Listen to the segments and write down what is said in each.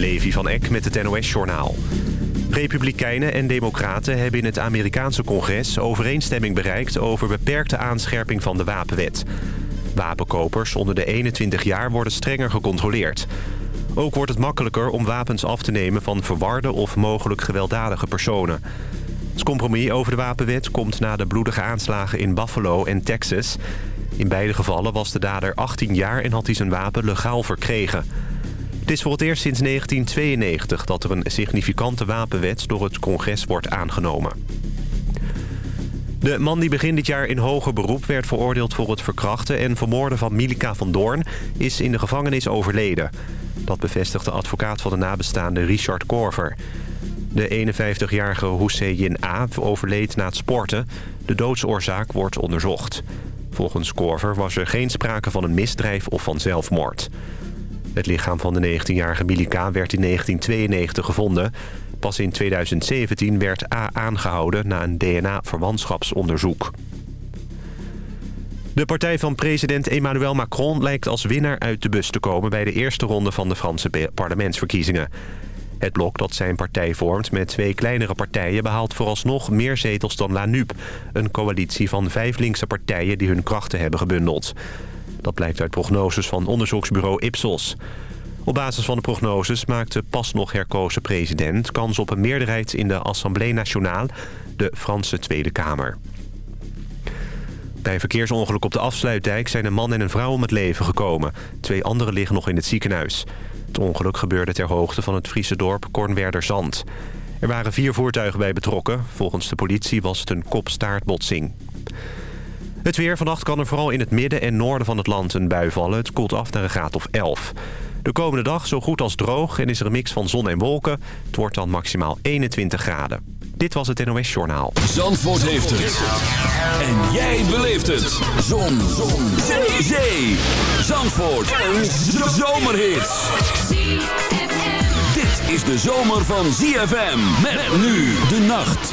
Levi van Eck met het NOS-journaal. Republikeinen en democraten hebben in het Amerikaanse congres overeenstemming bereikt over beperkte aanscherping van de wapenwet. Wapenkopers onder de 21 jaar worden strenger gecontroleerd. Ook wordt het makkelijker om wapens af te nemen van verwarde of mogelijk gewelddadige personen. Het compromis over de wapenwet komt na de bloedige aanslagen in Buffalo en Texas. In beide gevallen was de dader 18 jaar en had hij zijn wapen legaal verkregen. Het is voor het eerst sinds 1992 dat er een significante wapenwet door het congres wordt aangenomen. De man die begin dit jaar in hoger beroep werd veroordeeld voor het verkrachten en vermoorden van Milika van Doorn is in de gevangenis overleden. Dat bevestigt de advocaat van de nabestaande Richard Korver. De 51-jarige Hussein A. overleed na het sporten. De doodsoorzaak wordt onderzocht. Volgens Korver was er geen sprake van een misdrijf of van zelfmoord. Het lichaam van de 19-jarige Milika werd in 1992 gevonden. Pas in 2017 werd A aangehouden na een DNA-verwantschapsonderzoek. De partij van president Emmanuel Macron lijkt als winnaar uit de bus te komen... bij de eerste ronde van de Franse parlementsverkiezingen. Het blok dat zijn partij vormt met twee kleinere partijen... behaalt vooralsnog meer zetels dan La NUP. Een coalitie van vijf linkse partijen die hun krachten hebben gebundeld. Dat blijkt uit prognoses van onderzoeksbureau Ipsos. Op basis van de prognoses maakte pas nog herkozen president... kans op een meerderheid in de Assemblée Nationale, de Franse Tweede Kamer. Bij een verkeersongeluk op de afsluitdijk zijn een man en een vrouw om het leven gekomen. Twee anderen liggen nog in het ziekenhuis. Het ongeluk gebeurde ter hoogte van het Friese dorp Kornwerderzand. Er waren vier voertuigen bij betrokken. Volgens de politie was het een kopstaartbotsing. Het weer. Vannacht kan er vooral in het midden en noorden van het land een bui vallen. Het koelt af naar een graad of 11. De komende dag zo goed als droog en is er een mix van zon en wolken. Het wordt dan maximaal 21 graden. Dit was het NOS Journaal. Zandvoort heeft het. En jij beleeft het. Zon. zon. Zee. Zee. Zandvoort. Een zomerhit. Dit is de zomer van ZFM. Met nu de nacht.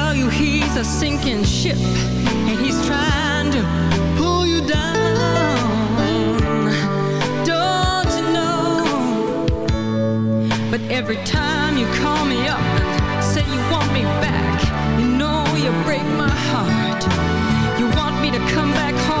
you he's a sinking ship and he's trying to pull you down. Don't you know? But every time you call me up and say you want me back, you know you break my heart. You want me to come back home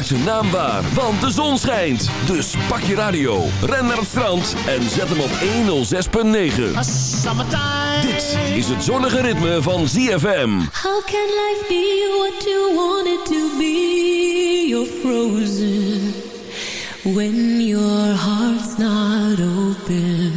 ZFM maakt zijn naam waar, want de zon schijnt. Dus pak je radio, ren naar het strand en zet hem op 106.9. Dit is het zonnige ritme van ZFM. How can life be what you want it to be? You're frozen when your heart's not open.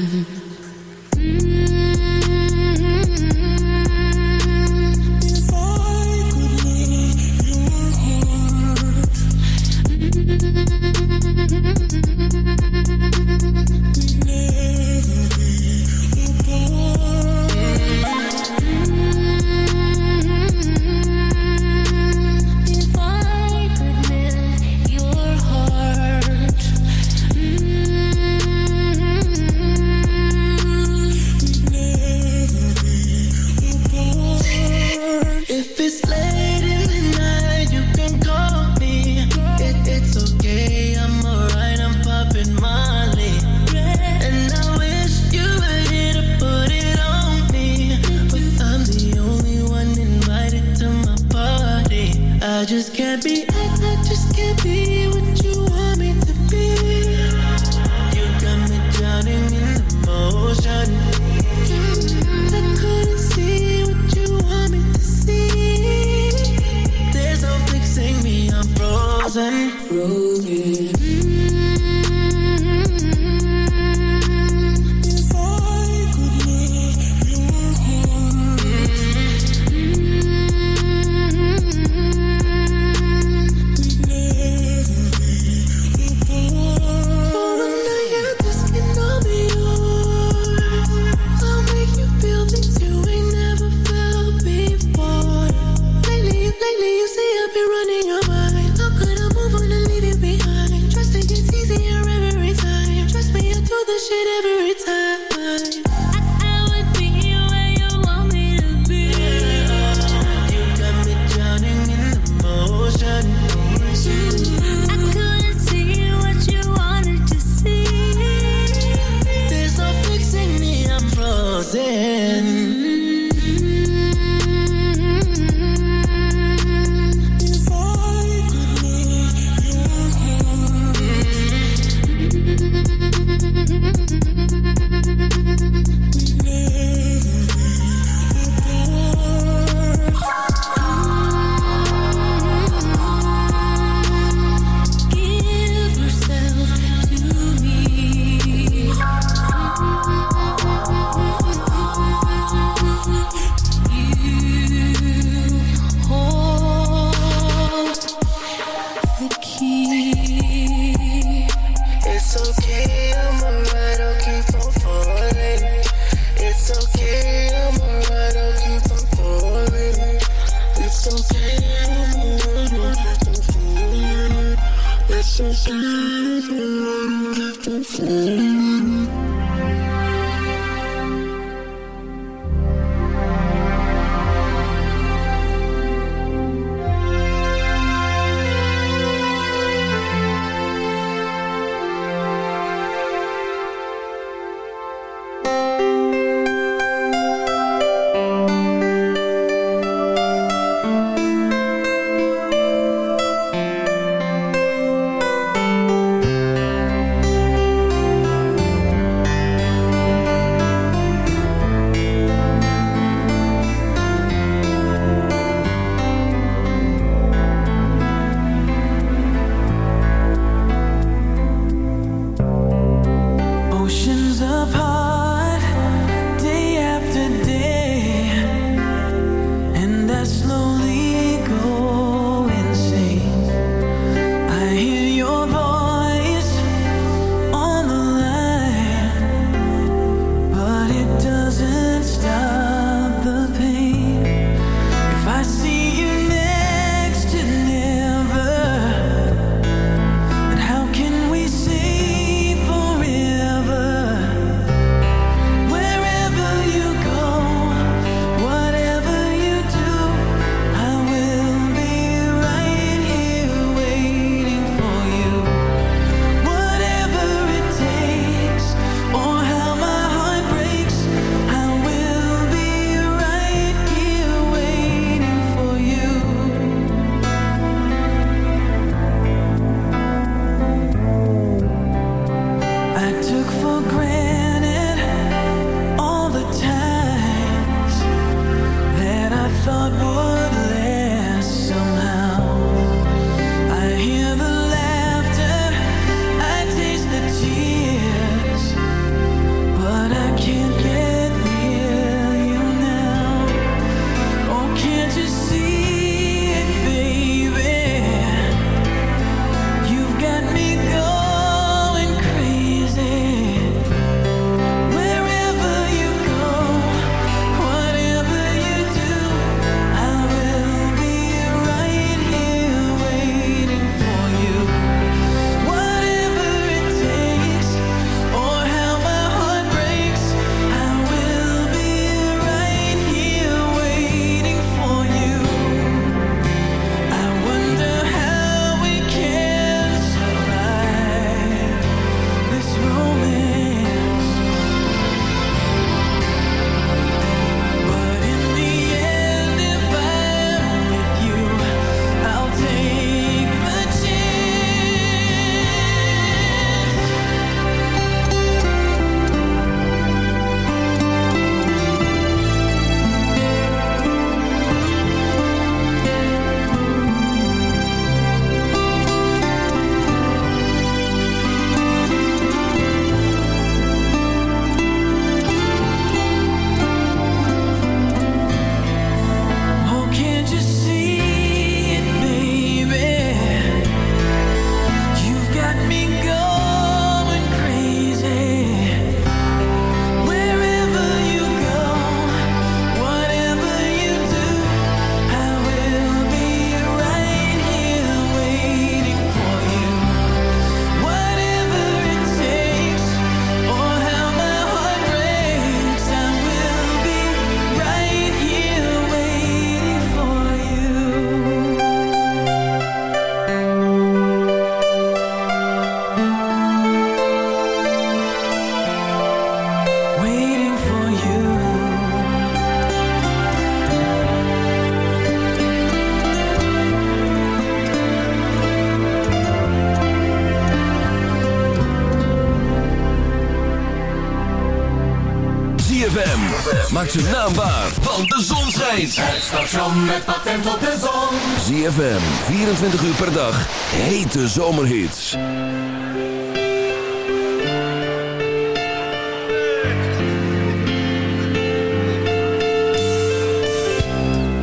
Zijn naam waar, want de zon schijnt. Het station met patent op de zon. ZFM, 24 uur per dag. Hete zomerhits.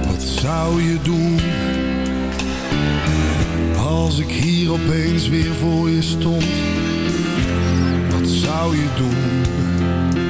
Wat zou je doen? Als ik hier opeens weer voor je stond. Wat zou je doen?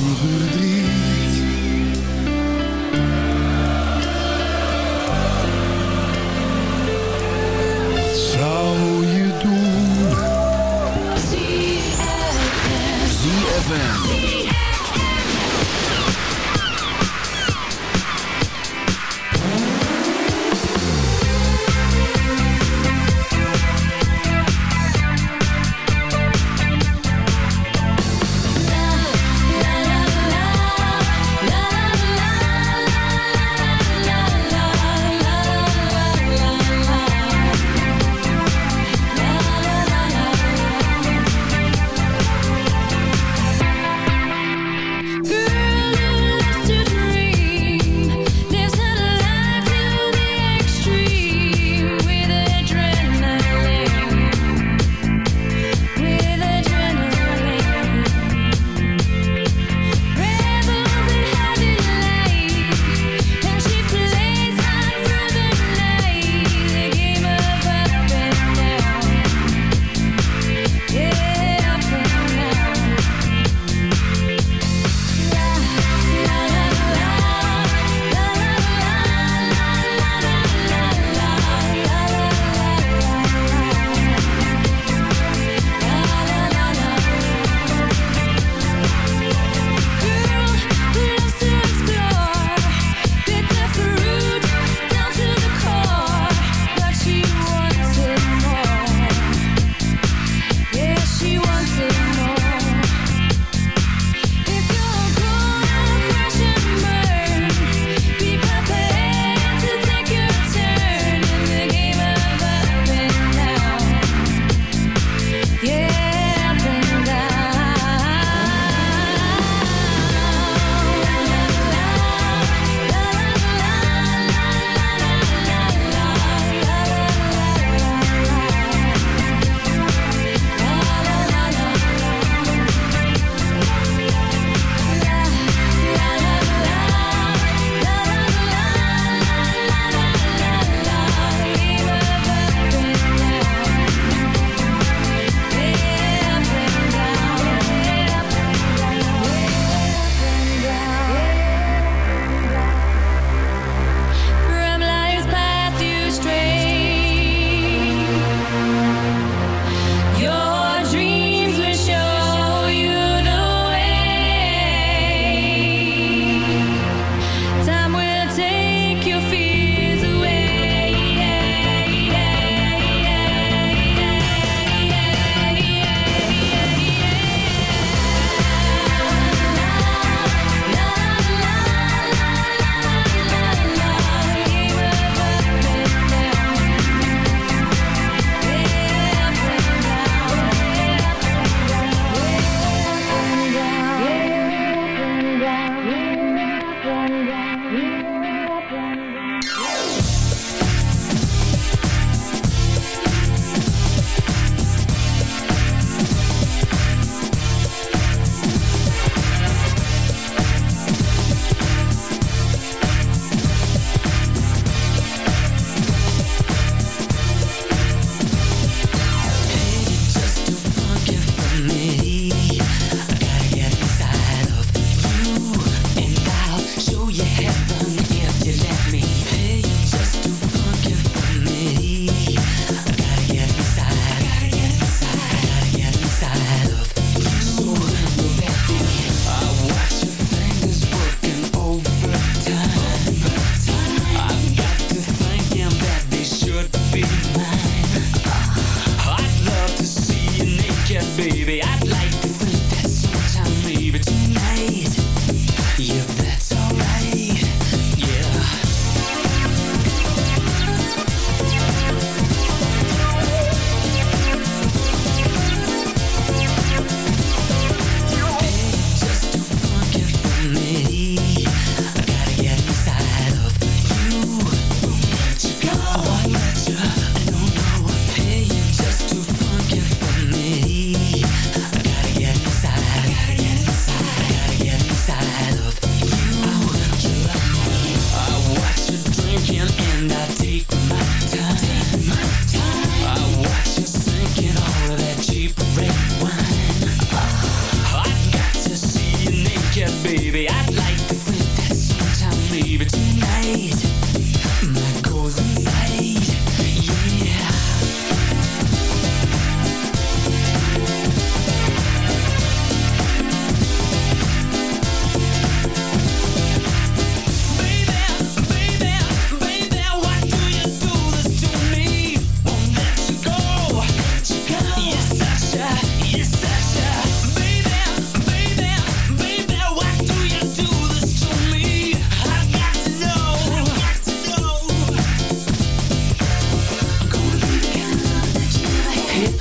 Van verdriet.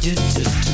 Is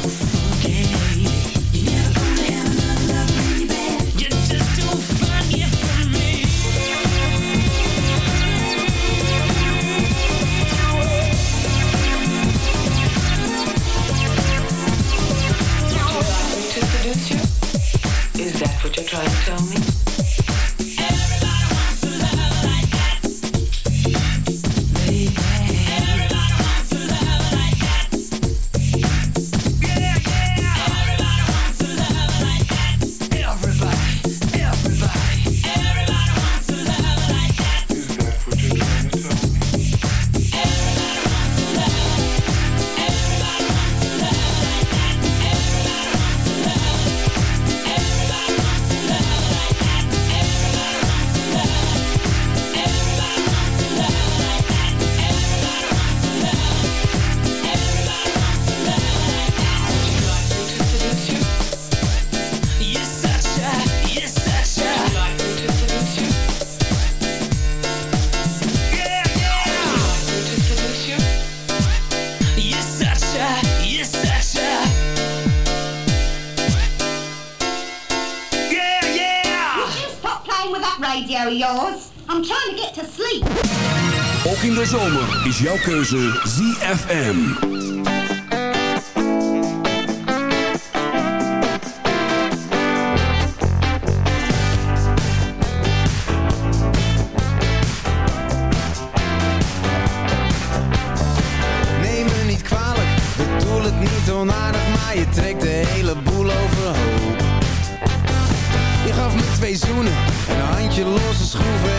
twee zoenen, een handje losse schroeven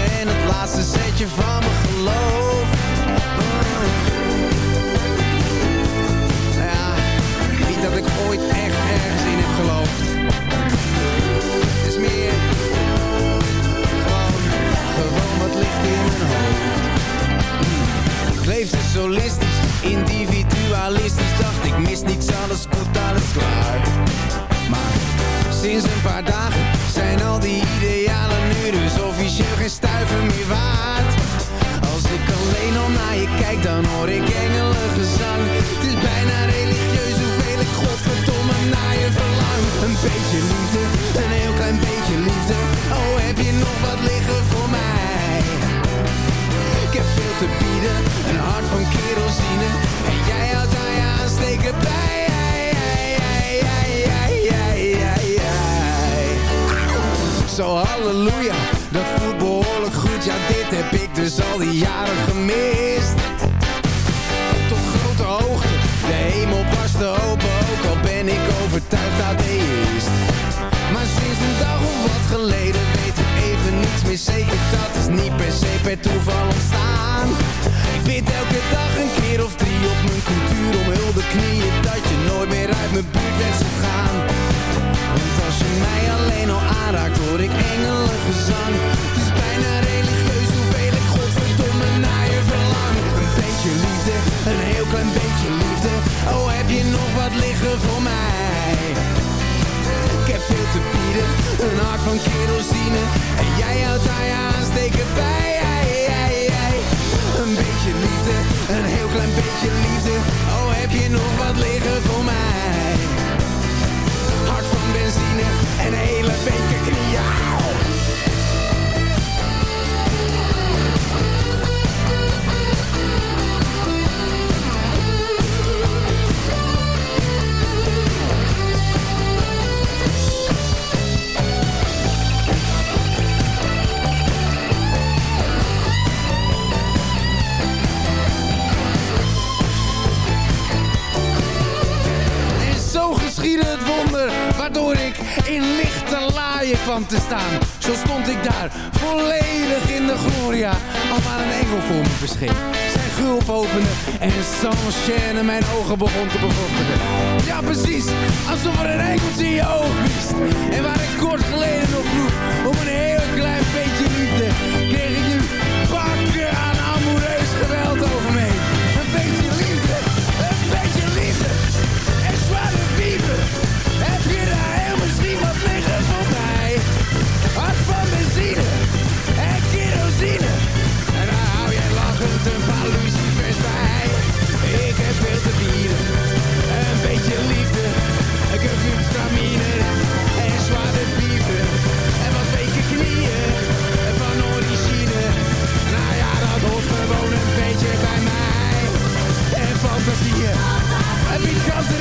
leefde solistisch, individualistisch, dacht ik mis niets, alles goed, alles klaar. Maar sinds een paar dagen zijn al die idealen nu dus officieel geen stuiver meer waard. Als ik alleen al naar je kijk, dan hoor ik engelengezang. Het is bijna religieus godverdomme naar je verlang Een beetje liefde, een heel klein beetje liefde Oh, heb je nog wat liggen voor mij? Heb veel te bieden, een hart van kerosine. En jij houdt aan je aansteken bij Zo halleluja, dat voelt behoorlijk goed. Ja, dit heb ik dus al die jaren gemist. Tot grote hoogte, de hemel barst open ben ik overtuigd atheïst Maar sinds een dag of wat geleden weet ik niets meer zeker. Dat is niet per se per toeval ontstaan. Ik bid elke dag een keer of drie op mijn cultuur om hulde knieën Dat je nooit meer uit mijn buurt bent zou gaan. Want als je mij alleen al aanraakt hoor ik engelengezang. Het is bijna religieus hoeveel ik godverdomme naar je verlang. Een beetje liefde, een heel klein beetje liefde. Oh heb je nog wat liggen voor mij ik heb veel te bieden, een hart van kerosine. En jij houdt haar aansteken bij en mijn ogen begon te bevochtigen. Ja precies, alsof er een enkeltje in je oog wist. En waar ik kort geleden nog vroeg om een heel klein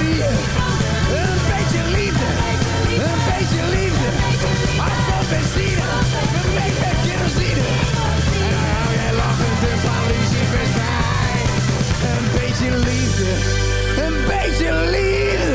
een beetje liefde, een beetje liefde. Hart vol benzine, vermengd met kerosine. En dan hou jij lachend een in lucifers bij. Een beetje liefde, een beetje liefde.